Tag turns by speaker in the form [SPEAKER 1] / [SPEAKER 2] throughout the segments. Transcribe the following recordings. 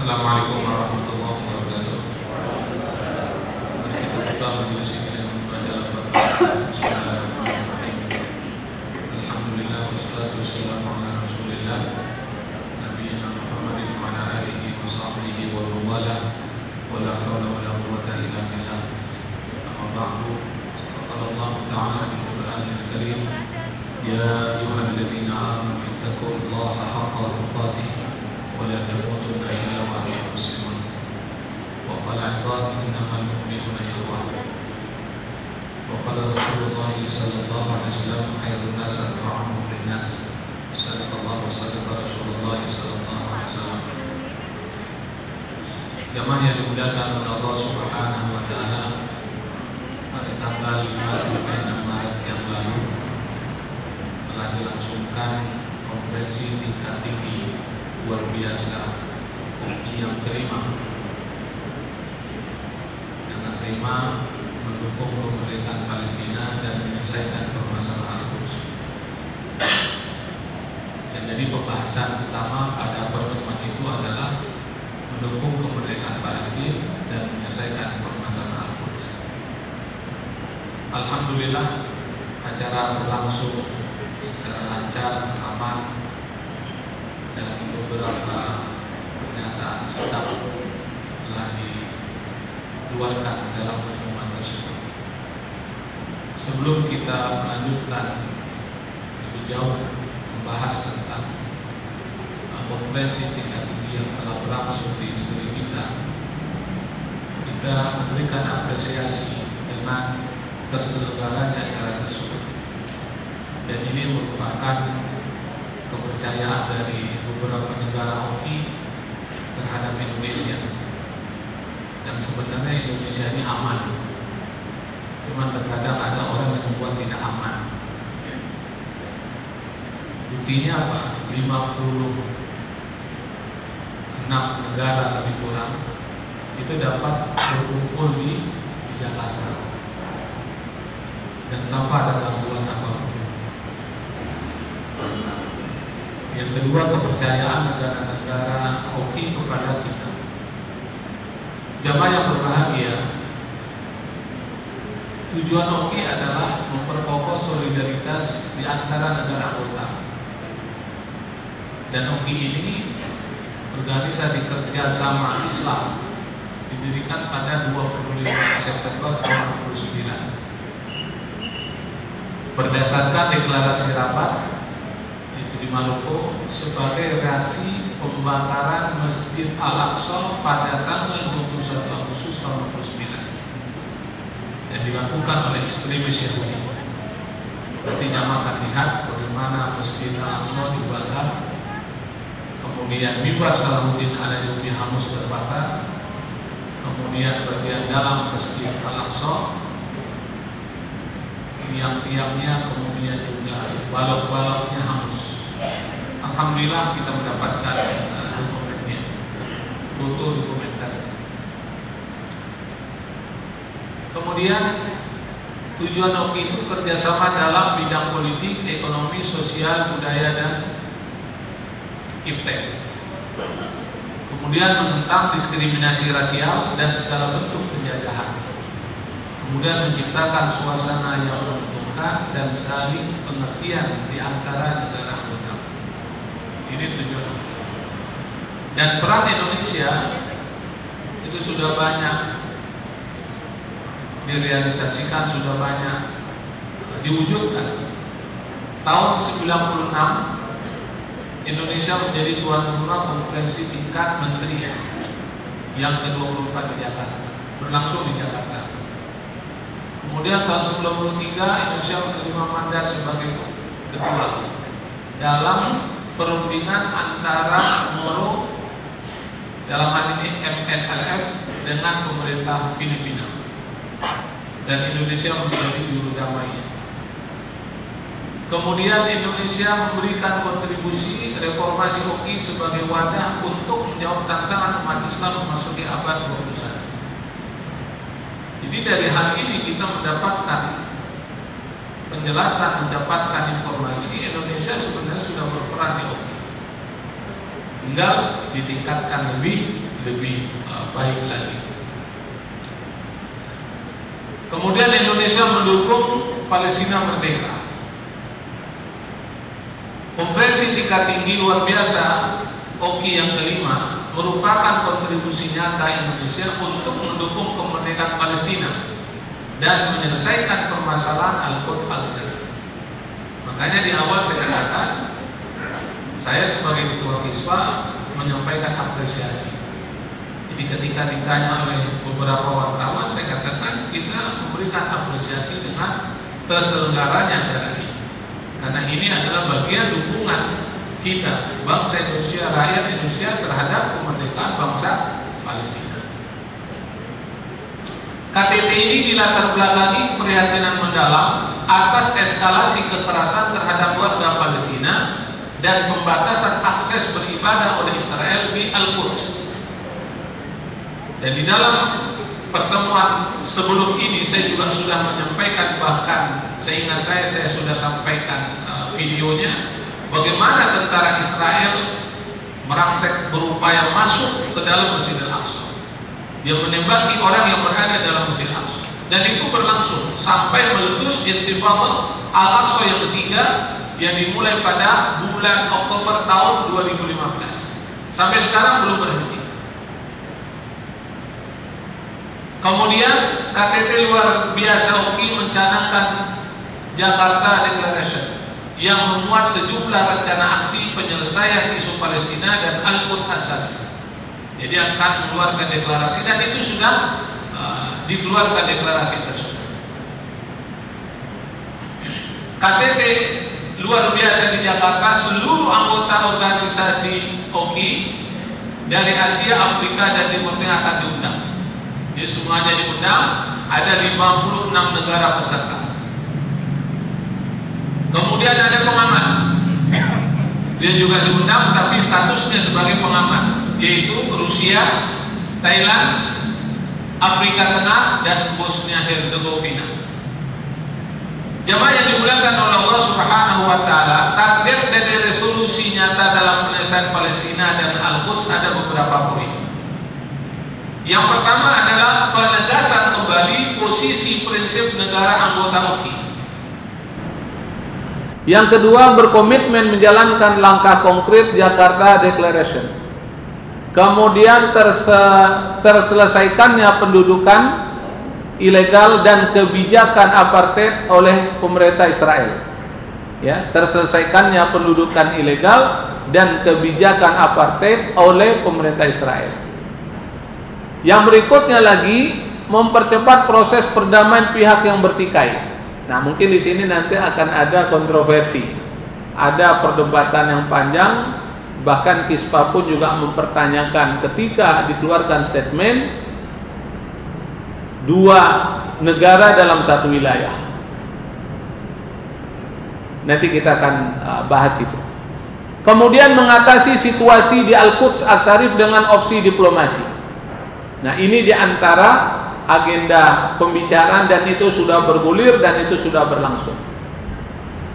[SPEAKER 1] Assalamualaikum warahmatullahi wabarakatuh. Kita tema mendukung kemerdekaan Palestina dan menyelesaikan permasalahan Quds. Dan jadi pembahasan utama pada pertemuan itu adalah mendukung kemerdekaan Palestina dan menyelesaikan permasalahan Quds. Alhamdulillah acara berlangsung secara lancar, aman, dan beberapa pernyataan telah dikeluarkan dalam pertemuan tersebut. Sebelum kita melanjutkan lebih jauh membahas tentang konferensi tingkat tinggi yang telah berlangsung di negeri kita, kita memberikan apresiasi dengan terselenggaranya acara tersebut. Dan ini merupakan kepercayaan dari beberapa negara OKI terhadap Indonesia dan sebenarnya Indonesia ini aman. Cuma terkadang ada orang yang membuat tidak aman. Buktinya apa? 56 negara lebih kurang itu dapat berkumpul di, Jakarta. Dan tanpa ada gangguan apa pun? Yang kedua kepercayaan negara-negara OKI kepada kita. Jamaah yang berbahagia, tujuan OKI adalah memperkokoh solidaritas di antara negara anggota. Dan OKI ini organisasi kerjasama Islam didirikan pada 25 September tahun 1949 berdasarkan deklarasi rapat di Maluku sebagai reaksi pembakaran Masjid Al-Aqsa pada tanggal 21 Agustus tahun 1949 yang dilakukan oleh ekstremis Yahudi. Jamaah akan lihat bagaimana Masjid Al-Aqsa dibakar, kemudian mimbar Salahuddin Alayubi Hamus terbakar, kemudian bagian dalam Masjid Al-Aqsa tiang-tiangnya kemudian juga balok-baloknya hangus. Alhamdulillah kita mendapatkan uh, dokumennya, foto dokumenter. Kemudian tujuan OKI itu kerjasama dalam bidang politik, ekonomi, sosial, budaya dan iptek. Kemudian menentang diskriminasi rasial dan segala bentuk penjajahan. Kemudian menciptakan suasana yang menguntungkan dan saling pengertian di antara negara. Ini tujuan. Dan peran Indonesia itu sudah banyak direalisasikan, sudah banyak diwujudkan. Tahun 96 Indonesia menjadi tuan rumah konferensi tingkat menteri ya, yang ke-24 di Jakarta, berlangsung di Jakarta. Kemudian tahun 93 Indonesia menerima mandat sebagai ketua dalam perundingan antara Moro dalam hal ini MNLF dengan pemerintah Filipina dan Indonesia menjadi juru damai. Kemudian Indonesia memberikan kontribusi reformasi OKI sebagai wadah untuk menjawab tantangan umat Islam memasuki abad 21. Jadi dari hal ini kita mendapatkan penjelasan, mendapatkan informasi Indonesia sebenarnya OKI. Tinggal ditingkatkan lebih lebih uh, baik lagi. Kemudian Indonesia mendukung Palestina merdeka. Konferensi tingkat tinggi luar biasa OKI yang kelima merupakan kontribusi nyata Indonesia untuk mendukung kemerdekaan Palestina dan menyelesaikan permasalahan Al-Quds al Makanya di awal saya katakan saya sebagai ketua kiswa menyampaikan apresiasi. Jadi ketika ditanya oleh beberapa wartawan, saya katakan kita memberikan apresiasi dengan terselenggaranya acara ini. Karena ini adalah bagian dukungan kita, bangsa Indonesia, rakyat Indonesia terhadap kemerdekaan bangsa Palestina. KTT ini dilatar belakangi keprihatinan mendalam atas eskalasi kekerasan terhadap warga Palestina dan pembatasan akses beribadah oleh Israel di Al-Quds. Dan di dalam pertemuan sebelum ini saya juga sudah menyampaikan bahkan sehingga saya saya sudah sampaikan uh, videonya bagaimana tentara Israel merangsek berupaya masuk ke dalam Masjidil Aqsa. Dia menembaki orang yang berada dalam Masjidil Aqsa. Dan itu berlangsung sampai meletus intifada Al-Aqsa yang ketiga yang dimulai pada bulan Oktober tahun 2015. Sampai sekarang belum berhenti. Kemudian KTT luar biasa UKI mencanangkan Jakarta Declaration yang memuat sejumlah rencana aksi penyelesaian isu Palestina dan Al-Quds Asad. Jadi akan mengeluarkan deklarasi dan itu sudah uh, dikeluarkan deklarasi tersebut. KTT luar biasa di Jakarta seluruh anggota organisasi OKI dari Asia, Afrika dan Timur Tengah akan diundang. Jadi semuanya diundang, ada 56 negara peserta. Kemudian ada pengamat. Dia juga diundang tapi statusnya sebagai pengamat, yaitu Rusia, Thailand, Afrika Tengah dan Bosnia Herzegovina. Jamaah yang dimuliakan oleh Allah Subhanahu wa taala, target dari resolusi nyata dalam penyelesaian Palestina dan Al-Quds ada beberapa poin. Yang pertama adalah penegasan kembali posisi prinsip negara anggota OKI. Yang kedua berkomitmen menjalankan langkah konkret Jakarta Declaration. Kemudian terse terselesaikannya pendudukan ilegal dan kebijakan apartheid oleh pemerintah Israel. Ya, terselesaikannya pendudukan ilegal dan kebijakan apartheid oleh pemerintah Israel. Yang berikutnya lagi mempercepat proses perdamaian pihak yang bertikai. Nah, mungkin di sini nanti akan ada kontroversi. Ada perdebatan yang panjang, bahkan Kispa pun juga mempertanyakan ketika dikeluarkan statement dua negara dalam satu wilayah. Nanti kita akan uh, bahas itu. Kemudian mengatasi situasi di Al-Quds As-Sarif dengan opsi diplomasi. Nah ini di antara agenda pembicaraan dan itu sudah bergulir dan itu sudah berlangsung.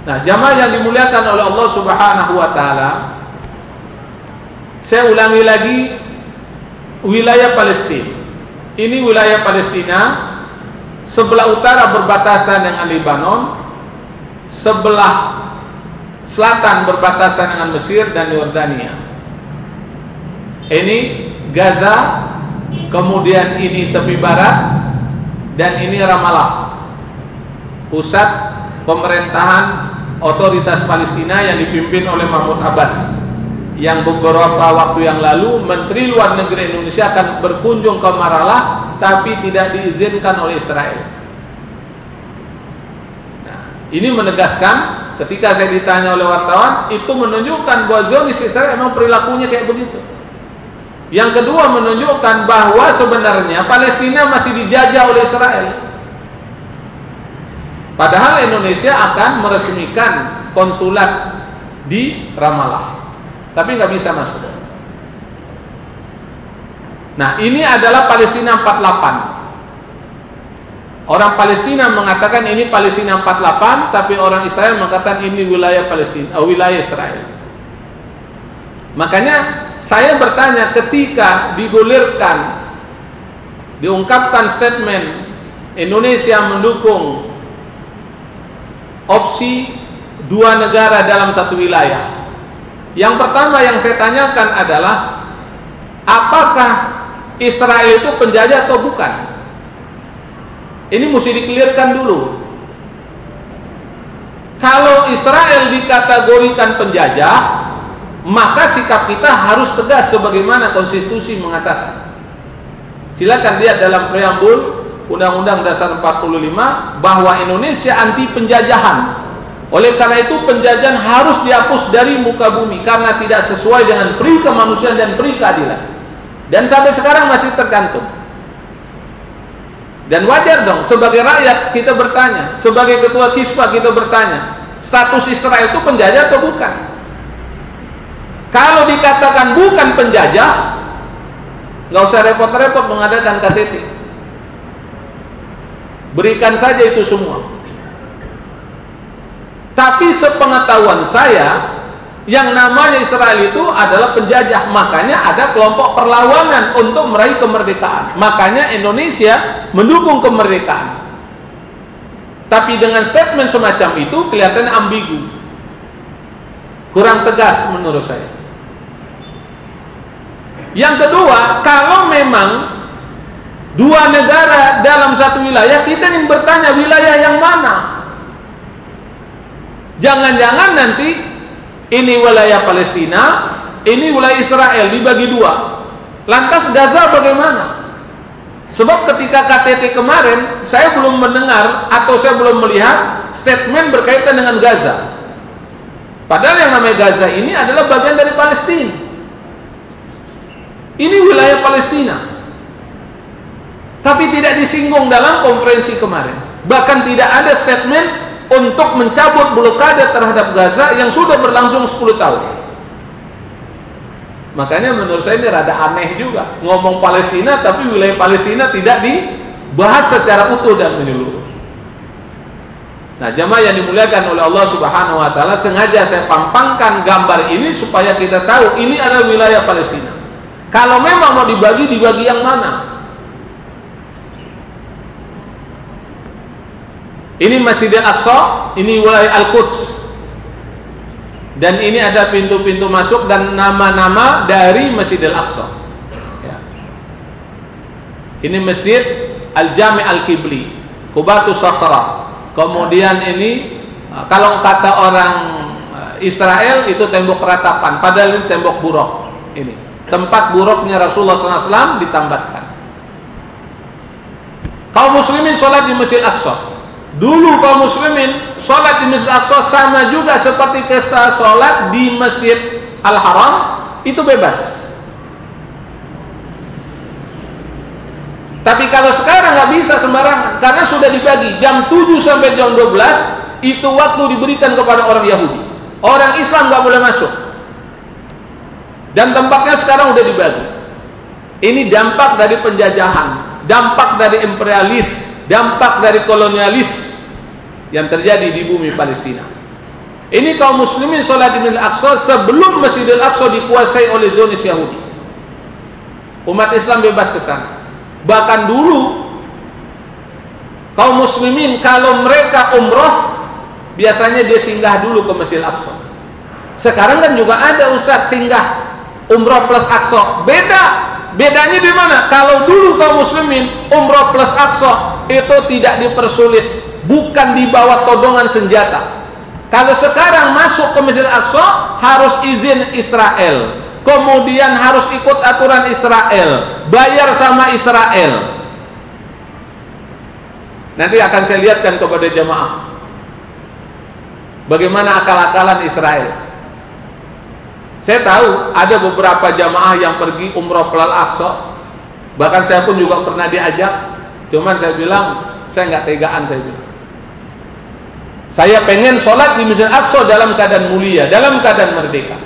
[SPEAKER 1] Nah jamaah yang dimuliakan oleh Allah Subhanahu Wa Taala, saya ulangi lagi wilayah Palestina ini wilayah Palestina sebelah utara berbatasan dengan Lebanon, sebelah selatan berbatasan dengan Mesir dan Yordania. Ini Gaza, kemudian ini tepi barat dan ini Ramallah. Pusat pemerintahan otoritas Palestina yang dipimpin oleh Mahmud Abbas yang beberapa waktu yang lalu Menteri Luar Negeri Indonesia akan berkunjung ke Maralah tapi tidak diizinkan oleh Israel. Nah, ini menegaskan ketika saya ditanya oleh wartawan itu menunjukkan bahwa Zionis Israel memang perilakunya kayak begitu. Yang kedua menunjukkan bahwa sebenarnya Palestina masih dijajah oleh Israel. Padahal Indonesia akan meresmikan konsulat di Ramallah tapi nggak bisa masuk. Nah, ini adalah Palestina 48. Orang Palestina mengatakan ini Palestina 48, tapi orang Israel mengatakan ini wilayah Palestina, uh, wilayah Israel. Makanya
[SPEAKER 2] saya bertanya ketika digulirkan diungkapkan statement Indonesia mendukung opsi dua negara dalam satu wilayah. Yang pertama yang saya tanyakan adalah apakah Israel itu penjajah atau bukan? Ini mesti dikelirkan dulu. Kalau Israel dikategorikan penjajah, maka sikap kita harus tegas sebagaimana konstitusi mengatakan. Silakan lihat dalam preambul Undang-Undang Dasar 45 bahwa Indonesia anti penjajahan. Oleh karena itu penjajahan harus dihapus dari muka bumi karena tidak sesuai dengan peri kemanusiaan dan peri keadilan. Dan sampai sekarang masih tergantung. Dan wajar dong sebagai rakyat kita bertanya, sebagai ketua kispa kita bertanya, status Israel itu penjajah atau bukan? Kalau dikatakan bukan penjajah, nggak usah repot-repot mengadakan KTT. Berikan saja itu semua. Tapi sepengetahuan saya, yang namanya Israel itu adalah penjajah. Makanya ada kelompok perlawanan untuk meraih kemerdekaan. Makanya Indonesia mendukung kemerdekaan. Tapi dengan statement semacam itu kelihatannya ambigu. Kurang tegas menurut saya. Yang kedua, kalau memang dua negara dalam satu wilayah, kita ingin bertanya wilayah yang mana? Jangan-jangan nanti ini wilayah Palestina, ini wilayah Israel dibagi dua. Lantas Gaza bagaimana? Sebab ketika KTT kemarin, saya belum mendengar atau saya belum melihat statement berkaitan dengan Gaza. Padahal yang namanya Gaza ini adalah bagian dari Palestina. Ini wilayah Palestina. Tapi tidak disinggung dalam konferensi kemarin. Bahkan tidak ada statement untuk mencabut blokade terhadap Gaza yang sudah berlangsung 10 tahun. Makanya menurut saya ini rada aneh juga. Ngomong Palestina tapi wilayah Palestina tidak dibahas secara utuh dan menyeluruh. Nah, jemaah yang dimuliakan oleh Allah Subhanahu wa taala, sengaja saya pampangkan gambar ini supaya kita tahu ini adalah wilayah Palestina. Kalau memang mau dibagi, dibagi yang mana? Ini Masjidil Aqsa, ini wilayah Al-Quds. Dan ini ada pintu-pintu masuk dan nama-nama dari Masjidil Aqsa. Ya. Ini Masjid Al-Jami Al-Kibli, Kubatu Sakra. Kemudian ini kalau kata orang Israel itu tembok ratapan, padahal ini tembok buruk. Ini tempat buruknya Rasulullah SAW ditambahkan. Kaum muslimin sholat di Masjid Aqsa. Dulu kaum muslimin sholat di Masjid Aqsa sama juga seperti kita sholat di Masjid Al-Haram itu bebas. Tapi kalau sekarang nggak bisa sembarangan karena sudah dibagi jam 7 sampai jam 12 itu waktu diberikan kepada orang Yahudi. Orang Islam nggak boleh masuk. Dan tempatnya sekarang udah dibagi. Ini dampak dari penjajahan, dampak dari imperialis, dampak dari kolonialis yang terjadi di bumi Palestina. Ini kaum muslimin sholat di Masjid Al-Aqsa sebelum Masjidil Aqsa dikuasai oleh Zionis Yahudi. Umat Islam bebas ke sana. Bahkan dulu kaum muslimin kalau mereka umroh biasanya dia singgah dulu ke Masjid Al-Aqsa. Sekarang kan juga ada ustaz singgah umroh plus akso beda bedanya di mana kalau dulu kaum muslimin umroh plus akso itu tidak dipersulit bukan dibawa todongan senjata kalau sekarang masuk ke Masjid Aqsa harus izin Israel kemudian harus ikut aturan Israel bayar sama Israel nanti akan saya lihatkan kepada jemaah bagaimana akal-akalan Israel saya tahu ada beberapa jamaah yang pergi umroh pelal Aqsa. Bahkan saya pun juga pernah diajak. Cuman saya bilang, saya nggak tegaan saya bilang. Saya pengen sholat di Masjid Aqsa dalam keadaan mulia, dalam keadaan merdeka.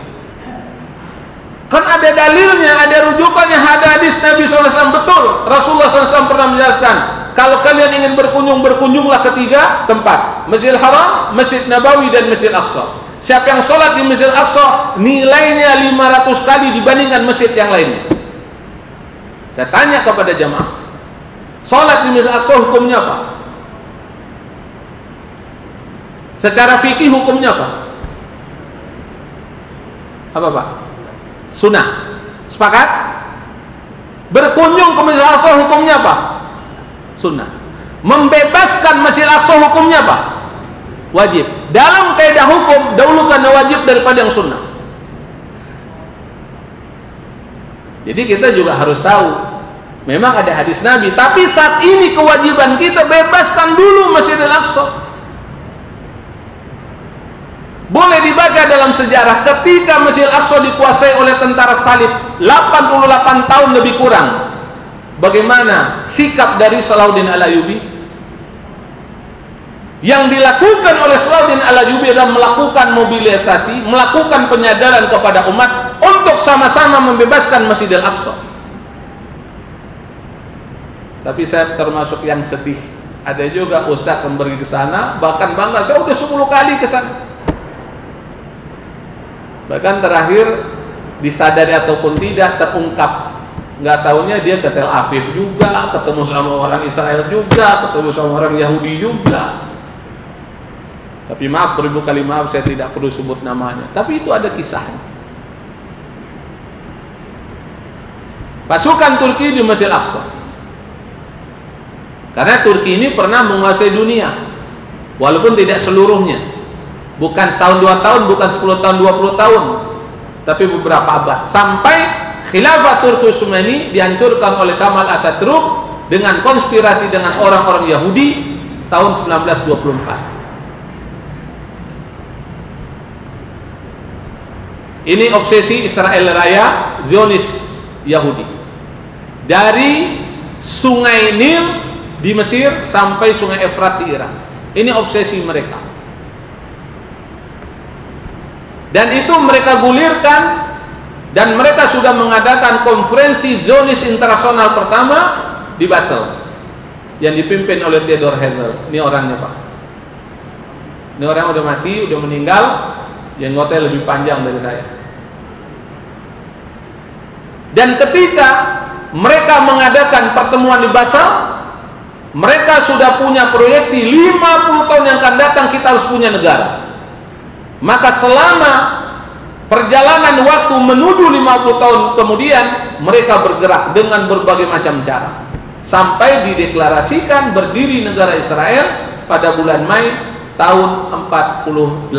[SPEAKER 2] Kan ada dalilnya, ada rujukannya, ada hadis Nabi SAW betul. Rasulullah SAW pernah menjelaskan, kalau kalian ingin berkunjung, berkunjunglah ketiga tempat. Masjid Haram, Masjid Nabawi, dan Masjid Aqsa. Siapa yang sholat di Masjid Al-Aqsa nilainya 500 kali dibandingkan masjid yang lainnya. Saya tanya kepada jamaah, sholat di Masjid Al-Aqsa hukumnya apa? Secara fikih hukumnya apa? Apa Pak? Sunnah. Sepakat? Berkunjung ke Masjid Al-Aqsa hukumnya apa? Sunnah. Membebaskan Masjid Al-Aqsa hukumnya apa? Wajib. Dalam kaidah hukum, dahulukan wajib daripada yang sunnah. Jadi kita juga harus tahu memang ada hadis Nabi, tapi saat ini kewajiban kita bebaskan dulu Masjid Al-Aqsa. Boleh dibaca dalam sejarah ketika Masjid Al-Aqsa dikuasai oleh tentara salib 88 tahun lebih kurang. Bagaimana sikap dari Salahuddin Al-Ayyubi? Yang dilakukan oleh Salahuddin Al-Ayyubi adalah melakukan mobilisasi, melakukan penyadaran kepada umat untuk sama-sama membebaskan Masjid Al-Aqsa. Tapi saya termasuk yang sedih. Ada juga ustaz yang pergi ke sana, bahkan bangga saya sudah 10 kali ke sana. Bahkan terakhir disadari ataupun tidak terungkap. Nggak tahunya dia ke Tel Aviv juga, ketemu sama orang Israel juga, ketemu sama orang Yahudi juga. Tapi maaf beribu kali maaf saya tidak perlu sebut namanya. Tapi itu ada kisahnya. Pasukan Turki di Masjid Aqsa. Karena Turki ini pernah menguasai dunia. Walaupun tidak seluruhnya. Bukan setahun dua tahun, bukan sepuluh tahun, dua puluh tahun. Tapi beberapa abad. Sampai khilafah Turki Utsmani dihancurkan oleh Kamal Atatürk dengan konspirasi dengan orang-orang Yahudi tahun 1924. Ini obsesi Israel Raya Zionis Yahudi. Dari Sungai Nil di Mesir sampai Sungai Efrat di Irak. Ini obsesi mereka. Dan itu mereka gulirkan dan mereka sudah mengadakan konferensi Zionis internasional pertama di Basel yang dipimpin oleh Theodor Herzl. Ini orangnya Pak. Ini orang udah mati, udah meninggal, jenggotnya lebih panjang dari saya. Dan ketika mereka mengadakan pertemuan di Basel, mereka sudah punya proyeksi 50 tahun yang akan datang kita harus punya negara. Maka selama perjalanan waktu menuju 50 tahun kemudian mereka bergerak dengan berbagai macam cara sampai dideklarasikan berdiri negara Israel pada bulan Mei tahun 48.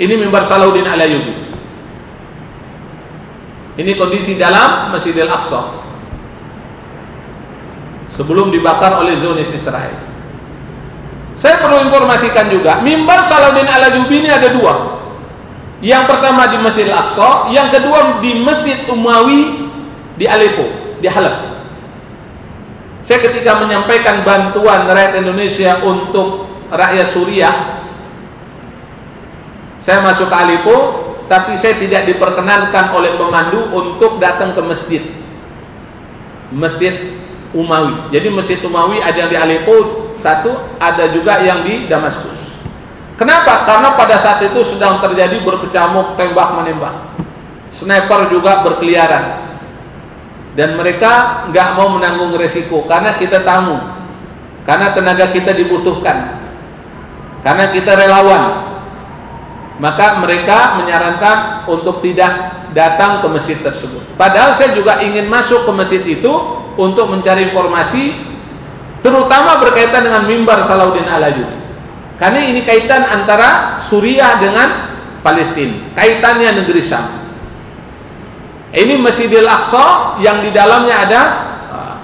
[SPEAKER 2] Ini mimbar Salahuddin Al-Ayyubi. Ini kondisi dalam Masjidil Aqsa. Sebelum dibakar oleh Zionis Israel. Saya perlu informasikan juga, mimbar Salahuddin Al-Ayyubi ini ada dua. Yang pertama di Masjid Al-Aqsa, yang kedua di Masjid Umawi di Aleppo, di Halab. Saya ketika menyampaikan bantuan rakyat Indonesia untuk rakyat Suriah, saya masuk ke Aleppo, tapi saya tidak diperkenankan oleh pemandu untuk datang ke masjid. Masjid Umawi. Jadi Masjid Umawi ada di Aleppo, satu, ada juga yang di Damaskus. Kenapa? Karena pada saat itu sedang terjadi berkecamuk tembak-menembak. Sniper juga berkeliaran. Dan mereka nggak mau menanggung resiko karena kita tamu. Karena tenaga kita dibutuhkan. Karena kita relawan. Maka mereka menyarankan untuk tidak datang ke masjid tersebut. Padahal saya juga ingin masuk ke masjid itu untuk mencari informasi Terutama berkaitan dengan mimbar Salahuddin Al-Ayyubi. Karena ini kaitan antara Suriah dengan Palestina. Kaitannya negeri Syam. Ini Masjidil Aqsa yang di dalamnya ada uh,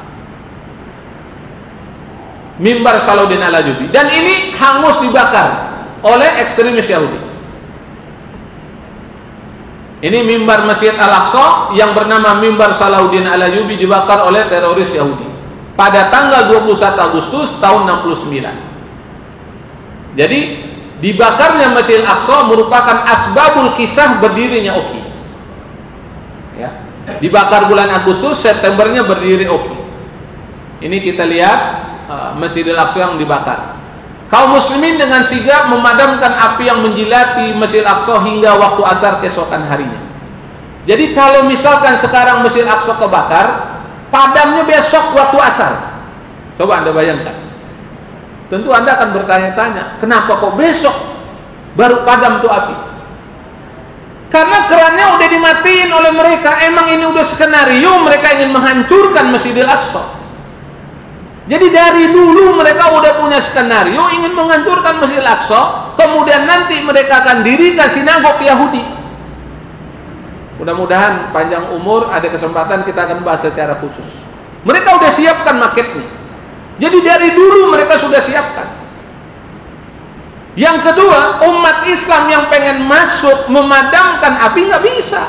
[SPEAKER 2] mimbar Salahuddin Al-Ayyubi. Dan ini hangus dibakar oleh ekstremis Yahudi. Ini mimbar Masjid Al-Aqsa yang bernama mimbar Salahuddin Al-Ayyubi dibakar oleh teroris Yahudi pada tanggal 21 Agustus tahun 69. Jadi dibakarnya Masjid Al-Aqsa merupakan asbabul kisah berdirinya Oki. Ya. Dibakar bulan Agustus, Septembernya berdiri Oki. Ini kita lihat uh, Masjid Al-Aqsa yang dibakar. Kaum muslimin dengan sigap memadamkan api yang menjilati Masjid Aqsa hingga waktu asar keesokan harinya. Jadi kalau misalkan sekarang Masjid Aqsa kebakar, padamnya besok waktu asar. Coba Anda bayangkan. Tentu Anda akan bertanya-tanya, kenapa kok besok baru padam tuh api? Karena kerannya udah dimatiin oleh mereka. Emang ini udah skenario mereka ingin menghancurkan Masjidil Aqsa. Jadi dari dulu mereka udah punya skenario ingin menghancurkan Masjid Al-Aqsa, kemudian nanti mereka akan dirikan sinagog Yahudi. Mudah-mudahan panjang umur ada kesempatan kita akan bahas secara khusus. Mereka udah siapkan maketnya. Jadi dari dulu mereka sudah siapkan. Yang kedua, umat Islam yang pengen masuk memadamkan api nggak bisa.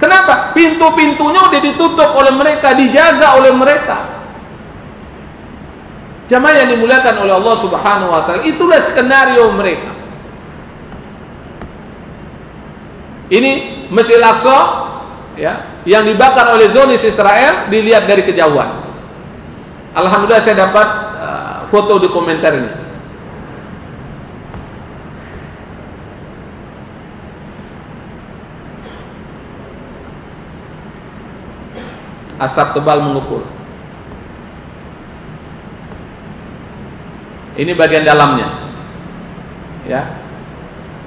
[SPEAKER 2] Kenapa? Pintu-pintunya udah ditutup oleh mereka, dijaga oleh mereka. Jamaah yang dimuliakan oleh Allah Subhanahu wa taala, itulah skenario mereka. Ini Masjid Al-Aqsa ya, yang dibakar oleh Zionis Israel dilihat dari kejauhan. Alhamdulillah saya dapat uh, foto di komentar ini. Asap tebal mengepul. Ini bagian dalamnya. Ya.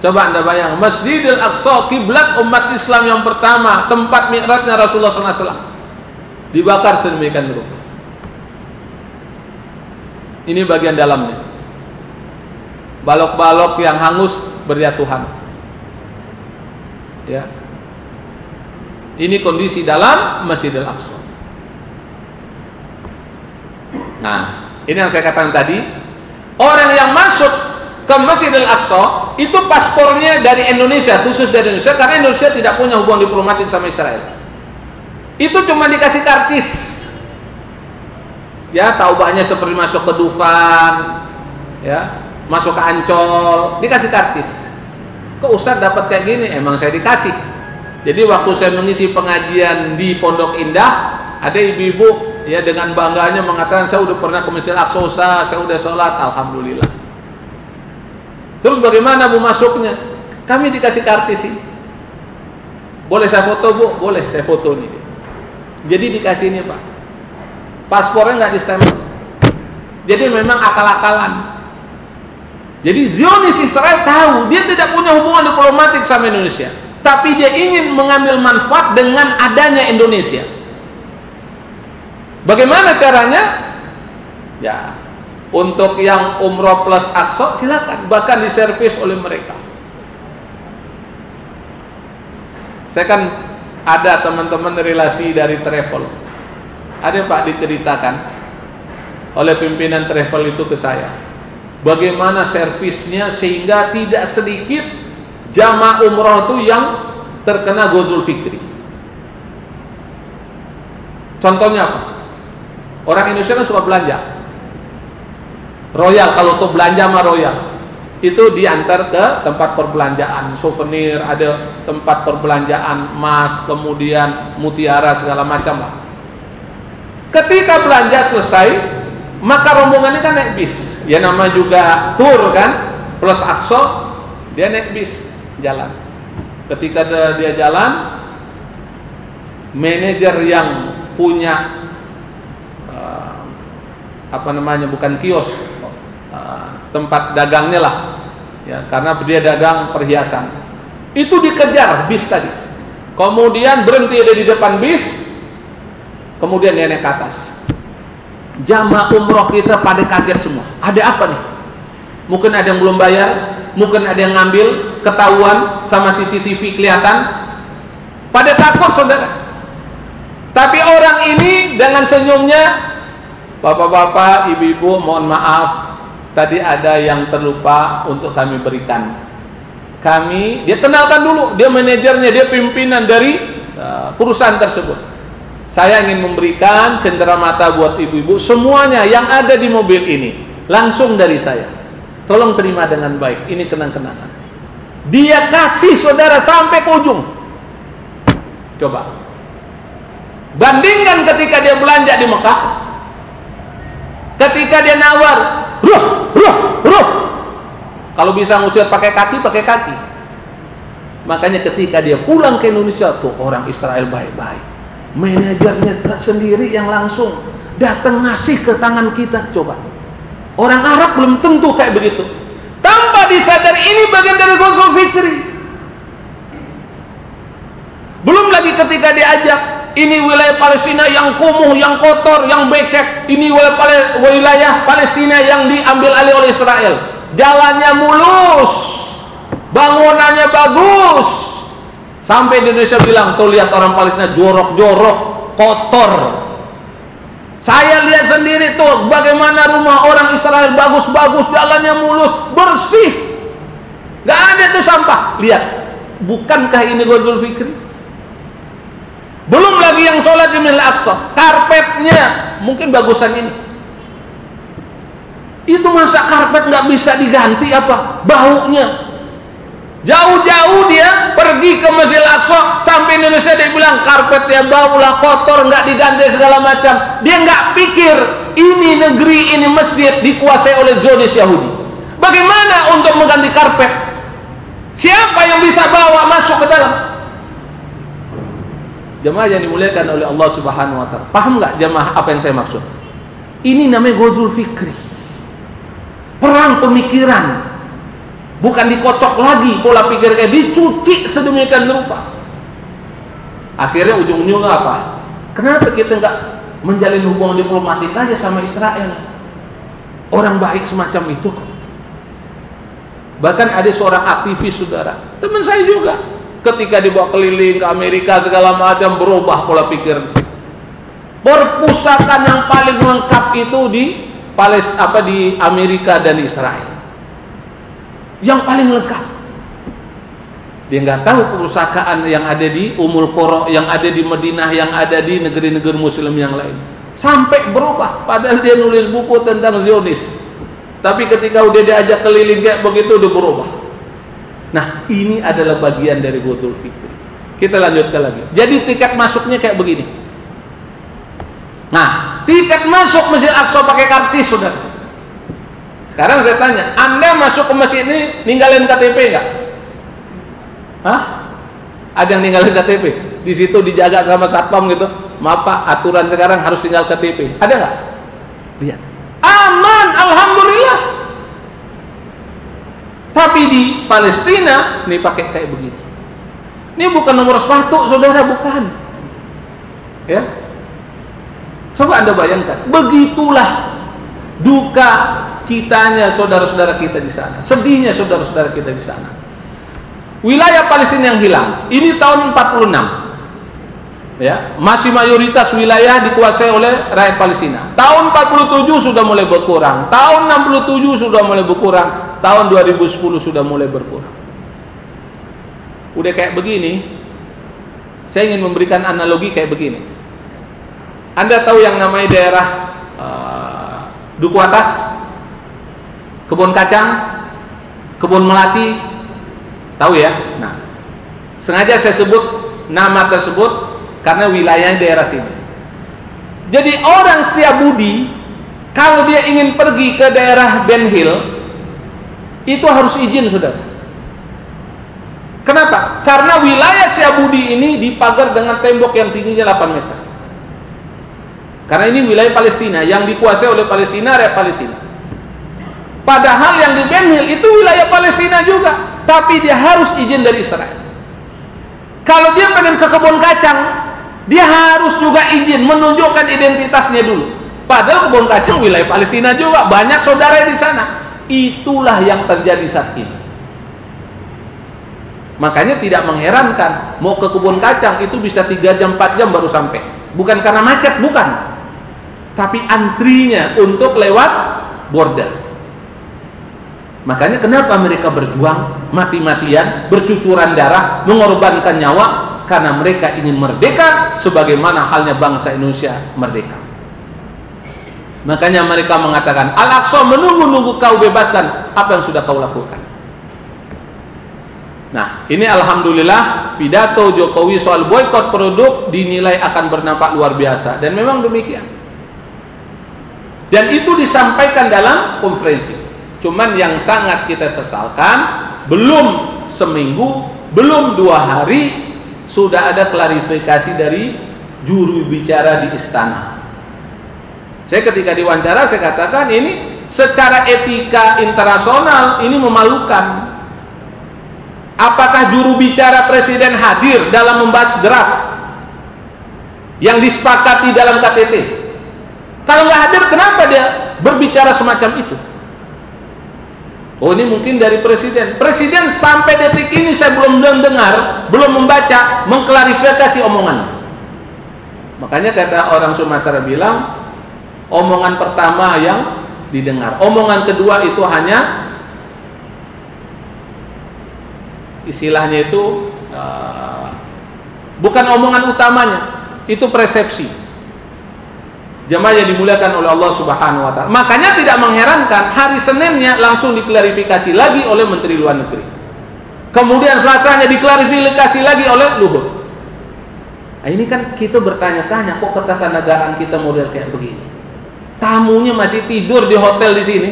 [SPEAKER 2] Coba Anda bayang, Masjidil Aqsa kiblat umat Islam yang pertama, tempat mi'rajnya Rasulullah SAW. Dibakar sedemikian rupa. Ini bagian dalamnya. Balok-balok yang hangus berjatuhan. Ya. Ini kondisi dalam Masjidil Aqsa. Nah, ini yang saya katakan tadi, Orang yang masuk ke Masjidil Aqsa itu paspornya dari Indonesia, khusus dari Indonesia karena Indonesia tidak punya hubungan diplomatik sama Israel. Itu cuma dikasih kartis. Ya, taubahnya seperti masuk ke Dufan, ya, masuk ke Ancol, dikasih kartis. Kok Ustaz dapat kayak gini? Emang saya dikasih. Jadi waktu saya mengisi pengajian di Pondok Indah, ada ibu-ibu ya dengan bangganya mengatakan saya sudah pernah ke Masjid Aqsa saya sudah sholat, alhamdulillah. Terus bagaimana bu masuknya? Kami dikasih kartis sih. Boleh saya foto bu? Boleh saya foto nih. Jadi dikasih ini pak. Paspornya nggak di stempel. Jadi memang akal-akalan. Jadi Zionis Israel tahu dia tidak punya hubungan diplomatik sama Indonesia, tapi dia ingin mengambil manfaat dengan adanya Indonesia. Bagaimana caranya? Ya, untuk yang umroh plus akso silakan, bahkan diservis oleh mereka. Saya kan ada teman-teman relasi dari travel. Ada Pak diceritakan oleh pimpinan travel itu ke saya. Bagaimana servisnya sehingga tidak sedikit jamaah umroh itu yang terkena Godul Fikri. Contohnya apa? Orang Indonesia kan suka belanja. Royal kalau tuh belanja sama Royal itu diantar ke tempat perbelanjaan, souvenir, ada tempat perbelanjaan emas, kemudian mutiara segala macam lah. Ketika belanja selesai, maka rombongannya kan naik bis. Ya nama juga tour kan, plus akso, dia naik bis jalan. Ketika dia jalan, manajer yang punya apa namanya bukan kios tempat dagangnya lah. Ya karena dia dagang perhiasan. Itu dikejar bis tadi. Kemudian berhenti ada di depan bis kemudian dia naik ke atas. Jamaah umroh kita pada kaget semua. Ada apa nih? Mungkin ada yang belum bayar mungkin ada yang ngambil ketahuan sama CCTV kelihatan. Pada takut saudara. Tapi orang ini dengan senyumnya Bapak-bapak, ibu-ibu, mohon maaf, tadi ada yang terlupa untuk kami berikan. Kami, dia kenalkan dulu, dia manajernya, dia pimpinan dari uh, perusahaan tersebut. Saya ingin memberikan cendera mata buat ibu-ibu semuanya yang ada di mobil ini langsung dari saya. Tolong terima dengan baik. Ini kenang-kenangan. Dia kasih saudara sampai ke ujung. Coba. Bandingkan ketika dia belanja di Mekah Ketika dia nawar, ruh, ruh, ruh, Kalau bisa ngusir pakai kaki, pakai kaki. Makanya ketika dia pulang ke Indonesia tuh orang Israel baik-baik. Manajernya sendiri yang langsung datang ngasih ke tangan kita coba. Orang Arab belum tentu kayak begitu. Tanpa disadari ini bagian dari Ghazul Fikri. Belum lagi ketika diajak ini wilayah Palestina yang kumuh, yang kotor, yang becek. Ini wilayah Palestina yang diambil alih oleh Israel. Jalannya mulus. Bangunannya bagus. Sampai Indonesia bilang, tuh lihat orang Palestina jorok-jorok, kotor. Saya lihat sendiri tuh bagaimana rumah orang Israel bagus-bagus, jalannya mulus, bersih. Gak ada tuh sampah. Lihat, bukankah ini Ghazul Fikri? Yang sholat di Masjid Aqsa, karpetnya mungkin bagusan ini. Itu masa karpet nggak bisa diganti apa? Baunya. Jauh-jauh dia pergi ke Masjid Aqsa sampai Indonesia dia bilang karpetnya bau lah kotor nggak diganti segala macam. Dia nggak pikir ini negeri ini masjid dikuasai oleh Zionis Yahudi. Bagaimana untuk mengganti karpet? Siapa yang bisa bawa masuk ke dalam? Jemaah yang dimuliakan oleh Allah Subhanahu wa taala. Paham enggak jemaah apa yang saya maksud? Ini namanya gozul fikri. Perang pemikiran. Bukan dikocok lagi pola pikir kayak dicuci sedemikian rupa. Akhirnya ujung-ujungnya apa? Kenapa kita enggak menjalin hubungan diplomatik saja sama Israel? Orang baik semacam itu. Bahkan ada seorang aktivis saudara, teman saya juga, ketika dibawa keliling ke Amerika segala macam berubah pola pikir. Perpustakaan yang paling lengkap itu di Palestina apa di Amerika dan Israel. Yang paling lengkap. Dia nggak tahu perpustakaan yang ada di Umul Qura, yang ada di Madinah, yang ada di negeri-negeri Muslim yang lain. Sampai berubah. Padahal dia nulis buku tentang Zionis. Tapi ketika udah diajak keliling kayak begitu udah berubah. Nah, ini adalah bagian dari Ghazul Fikri. Kita lanjutkan lagi. Jadi tiket masuknya kayak begini. Nah, tiket masuk Masjid Aqsa pakai kartis sudah. Sekarang saya tanya, Anda masuk ke masjid ini ninggalin KTP enggak? Hah? Ada yang ninggalin KTP? Di situ dijaga sama satpam gitu. Maaf Pak, aturan sekarang harus tinggal KTP. Ada enggak? Lihat. Aman, alhamdulillah. Tapi di Palestina, ini pakai kayak begini. Ini bukan nomor sepatu, saudara, bukan. Ya. Coba Anda bayangkan, begitulah duka citanya saudara-saudara kita di sana. Sedihnya saudara-saudara kita di sana. Wilayah Palestina yang hilang, ini tahun 46 ya masih mayoritas wilayah dikuasai oleh rakyat Palestina. Tahun 47 sudah mulai berkurang, tahun 67 sudah mulai berkurang, tahun 2010 sudah mulai berkurang. Udah kayak begini, saya ingin memberikan analogi kayak begini. Anda tahu yang namanya daerah uh, Duku Atas, kebun kacang, kebun melati, tahu ya? Nah, sengaja saya sebut nama tersebut karena wilayahnya daerah sini. Jadi orang budi kalau dia ingin pergi ke daerah Ben Hill itu harus izin saudara. Kenapa? Karena wilayah budi ini dipagar dengan tembok yang tingginya 8 meter. Karena ini wilayah Palestina yang dikuasai oleh Palestina, area Palestina. Padahal yang di Ben Hill itu wilayah Palestina juga, tapi dia harus izin dari Israel. Kalau dia pengen ke kebun kacang, dia harus juga izin menunjukkan identitasnya dulu. Padahal kebun kacang wilayah Palestina juga banyak saudara di sana. Itulah yang terjadi saat ini. Makanya tidak mengherankan mau ke kebun kacang itu bisa 3 jam 4 jam baru sampai. Bukan karena macet, bukan. Tapi antrinya untuk lewat border. Makanya kenapa mereka berjuang mati-matian, bercucuran darah, mengorbankan nyawa karena mereka ingin merdeka sebagaimana halnya bangsa Indonesia merdeka. Makanya mereka mengatakan, Al-Aqsa menunggu-nunggu kau bebaskan apa yang sudah kau lakukan. Nah, ini alhamdulillah pidato Jokowi soal boykot produk dinilai akan bernampak luar biasa dan memang demikian. Dan itu disampaikan dalam konferensi. Cuman yang sangat kita sesalkan, belum seminggu, belum dua hari, sudah ada klarifikasi dari juru bicara di istana. Saya ketika diwawancara, saya katakan ini secara etika internasional ini memalukan. Apakah juru bicara presiden hadir dalam membahas draft yang disepakati dalam KTT? Kalau nggak hadir, kenapa dia berbicara semacam itu? Oh ini mungkin dari presiden. Presiden sampai detik ini saya belum dengar, belum membaca, mengklarifikasi omongan. Makanya kata orang Sumatera bilang, omongan pertama yang didengar. Omongan kedua itu hanya istilahnya itu uh, bukan omongan utamanya, itu persepsi. Jemaah yang dimuliakan oleh Allah Subhanahu wa taala. Makanya tidak mengherankan hari Seninnya langsung diklarifikasi lagi oleh Menteri Luar Negeri. Kemudian Selasanya diklarifikasi lagi oleh Luhut. Nah, ini kan kita bertanya-tanya kok ketatanegaraan kita model kayak begini. Tamunya masih tidur di hotel di sini.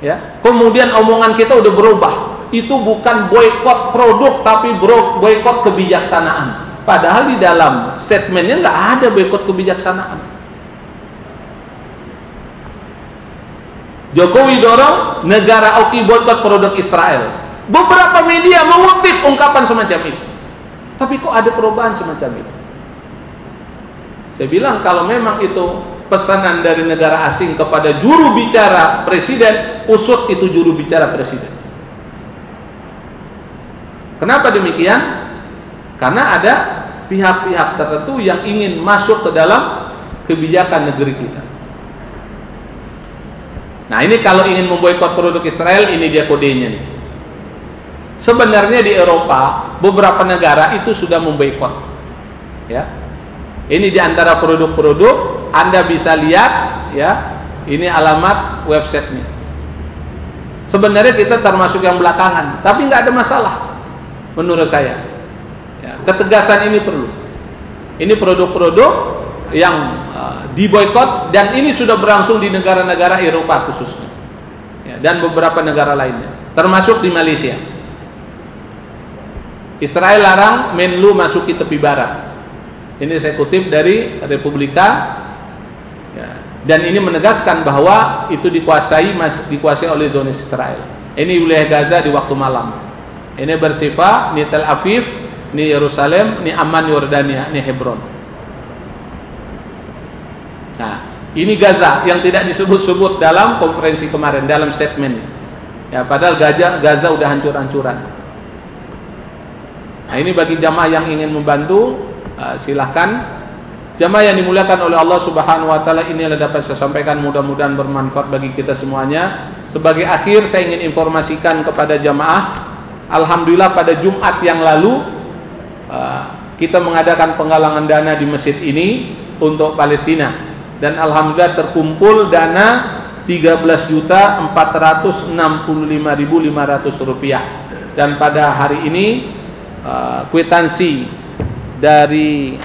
[SPEAKER 2] Ya. Kemudian omongan kita udah berubah. Itu bukan boykot produk tapi boykot kebijaksanaan. Padahal di dalam statementnya nggak ada boykot kebijaksanaan. Jokowi dorong negara oki boykot produk Israel. Beberapa media mengutip ungkapan semacam itu. Tapi kok ada perubahan semacam itu? Saya bilang kalau memang itu pesanan dari negara asing kepada juru bicara presiden, usut itu juru bicara presiden. Kenapa demikian? Karena ada pihak-pihak tertentu yang ingin masuk ke dalam kebijakan negeri kita. Nah ini kalau ingin memboikot produk Israel ini dia kodenya nih. Sebenarnya di Eropa beberapa negara itu sudah memboikot. Ya. Ini di antara produk-produk Anda bisa lihat ya. Ini alamat websitenya. Sebenarnya kita termasuk yang belakangan, tapi nggak ada masalah menurut saya. Ya, ketegasan ini perlu. Ini produk-produk yang diboykot dan ini sudah berlangsung di negara-negara Eropa khususnya. Ya, dan beberapa negara lainnya termasuk di Malaysia. Israel larang Menlu masuki tepi barat. Ini saya kutip dari Republika ya, dan ini menegaskan bahwa itu dikuasai dikuasai oleh Zionis Israel. Ini wilayah Gaza di waktu malam. Ini bersifat ini Tel Aviv ini Yerusalem ini Aman Yordania ini Hebron Nah, ini Gaza yang tidak disebut-sebut dalam konferensi kemarin, dalam statement. Ya, padahal Gaza, Gaza udah hancur-hancuran. Nah, ini bagi jamaah yang ingin membantu, uh, silahkan. Jamaah yang dimuliakan oleh Allah Subhanahu wa taala ini adalah dapat saya sampaikan mudah-mudahan bermanfaat bagi kita semuanya. Sebagai akhir saya ingin informasikan kepada jamaah, alhamdulillah pada Jumat yang lalu uh, kita mengadakan penggalangan dana di masjid ini untuk Palestina dan alhamdulillah terkumpul dana 13 juta 465.500 rupiah. Dan pada hari ini uh, kwitansi dari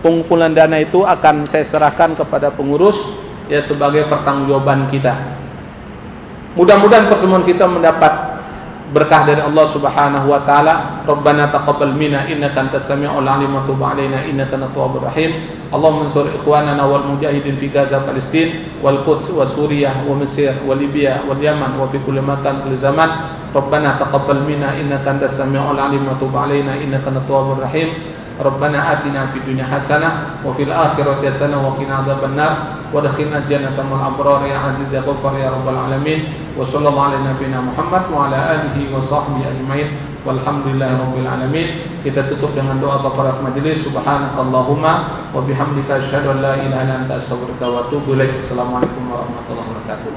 [SPEAKER 2] pengumpulan dana itu akan saya serahkan kepada pengurus ya sebagai pertanggungjawaban kita. Mudah-mudahan pertemuan kita mendapat berkah dari Allah Subhanahu wa taala. Rabbana taqabbal minna innaka antas samiul alim wa tub alaina innaka tawwabur rahim. Allahumma ansur ikhwanana wal mujahidin fi Gaza Palestin wal Quds wa Suriah wa Mesir wa Libya wal Yaman wa fi kulli makan kulli zaman. Rabbana taqabbal minna innaka antas samiul alim wa tub alaina innaka tawwabur rahim. Rabbana atina في الدنيا حسنة wa fil حسنة hasanah wa النار adzabannar. Wa مع الأبرار يا عزيز يا غفر يا رب العالمين وصلى alamin. Wa نبينا ala وعلى آله wa ala alihi wa رب العالمين kita tutup dengan doa kafarat majelis subhanakallahumma wa bihamdika asyhadu an la ilaha illa anta astaghfiruka wa atubu ilaik. Warahmatullahi wabarakatuh.